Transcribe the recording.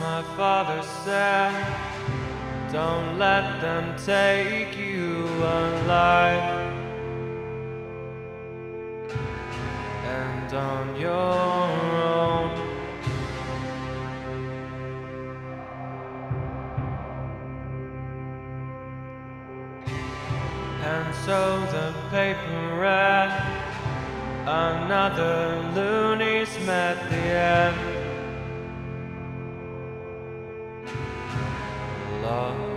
My father said, Don't let them take you alive. And on your own. And so the paper read, Another loony's met the end. Lost